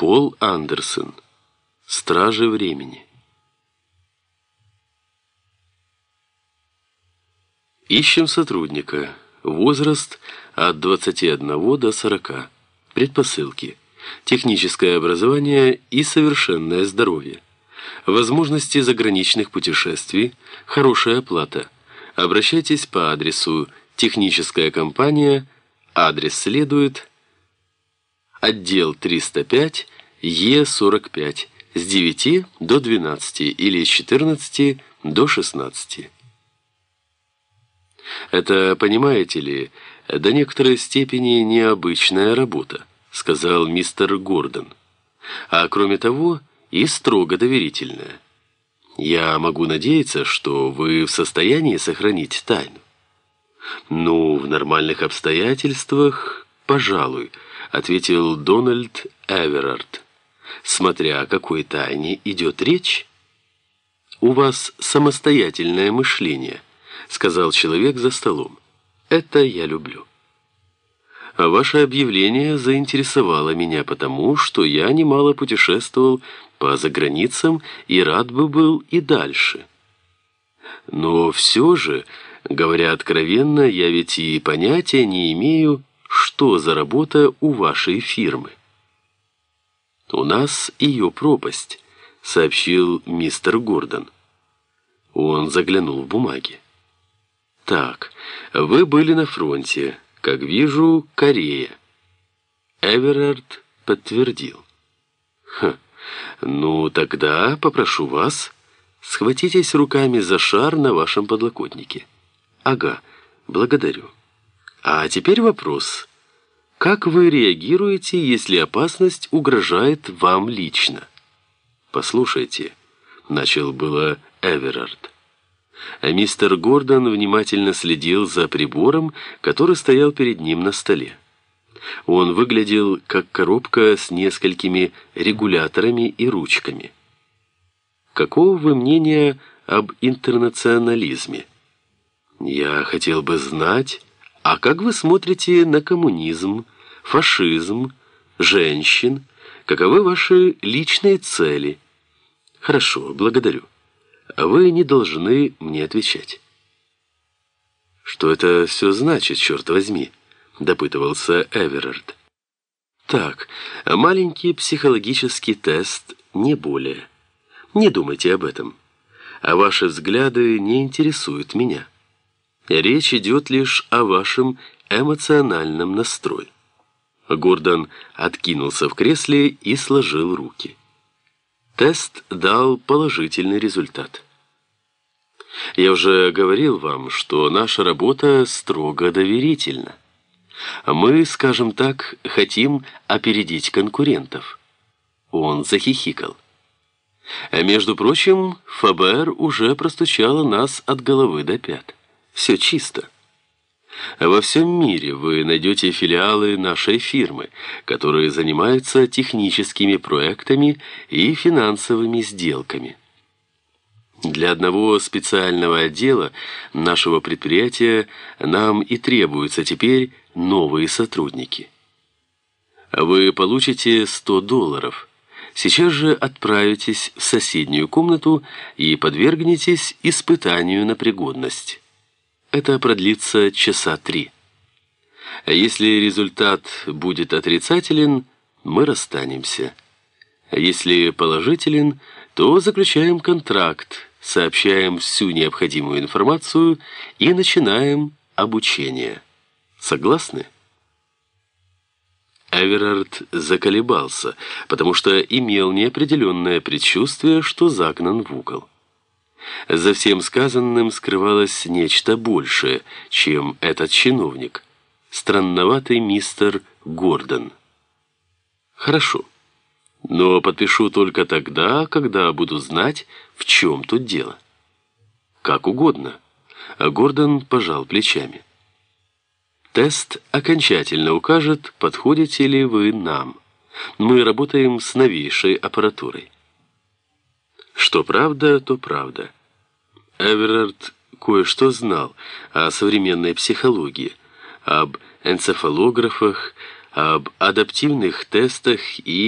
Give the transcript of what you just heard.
Пол Андерсон. Стражи времени. Ищем сотрудника. Возраст от 21 до 40. Предпосылки. Техническое образование и совершенное здоровье. Возможности заграничных путешествий. Хорошая оплата. Обращайтесь по адресу «Техническая компания». Адрес следует отдел 305, Е45, с 9 до 12 или с 14 до 16. Это, понимаете ли, до некоторой степени необычная работа, сказал мистер Гордон. А кроме того, и строго доверительная. Я могу надеяться, что вы в состоянии сохранить тайну. Ну, в нормальных обстоятельствах, пожалуй, ответил Дональд Эверард. Смотря о какой тайне идет речь. У вас самостоятельное мышление, сказал человек за столом. Это я люблю. А ваше объявление заинтересовало меня потому, что я немало путешествовал по заграницам и рад бы был и дальше. Но все же, говоря откровенно, я ведь и понятия не имею, что за работа у вашей фирмы. «У нас ее пропасть», — сообщил мистер Гордон. Он заглянул в бумаги. «Так, вы были на фронте, как вижу, Корея». Эверард подтвердил. «Хм, ну тогда попрошу вас, схватитесь руками за шар на вашем подлокотнике». «Ага, благодарю». А теперь вопрос. Как вы реагируете, если опасность угрожает вам лично? Послушайте, начал было Эверард. А мистер Гордон внимательно следил за прибором, который стоял перед ним на столе. Он выглядел как коробка с несколькими регуляторами и ручками. Какого вы мнения об интернационализме? Я хотел бы знать, а как вы смотрите на коммунизм, фашизм, женщин? Каковы ваши личные цели? Хорошо, благодарю. А вы не должны мне отвечать. Что это все значит, черт возьми? Допытывался Эверард. Так, маленький психологический тест, не более. Не думайте об этом. А ваши взгляды не интересуют меня. Речь идет лишь о вашем эмоциональном настрое. Гордон откинулся в кресле и сложил руки. Тест дал положительный результат. Я уже говорил вам, что наша работа строго доверительна. Мы, скажем так, хотим опередить конкурентов. Он захихикал. А между прочим, ФБР уже простучало нас от головы до пят. Все чисто. Во всем мире вы найдете филиалы нашей фирмы, которые занимаются техническими проектами и финансовыми сделками. Для одного специального отдела нашего предприятия нам и требуются теперь новые сотрудники. Вы получите 100 долларов. Сейчас же отправитесь в соседнюю комнату и подвергнетесь испытанию на пригодность. Это продлится часа три. А если результат будет отрицателен, мы расстанемся. А если положителен, то заключаем контракт, сообщаем всю необходимую информацию и начинаем обучение. Согласны? Эверард заколебался, потому что имел неопределенное предчувствие, что загнан в угол. За всем сказанным скрывалось нечто большее, чем этот чиновник. Странноватый мистер Гордон. Хорошо. Но подпишу только тогда, когда буду знать, в чем тут дело. Как угодно. А Гордон пожал плечами. Тест окончательно укажет, подходите ли вы нам. Мы работаем с новейшей аппаратурой. Что правда, то правда. Эверард кое-что знал о современной психологии, об энцефалографах, об адаптивных тестах и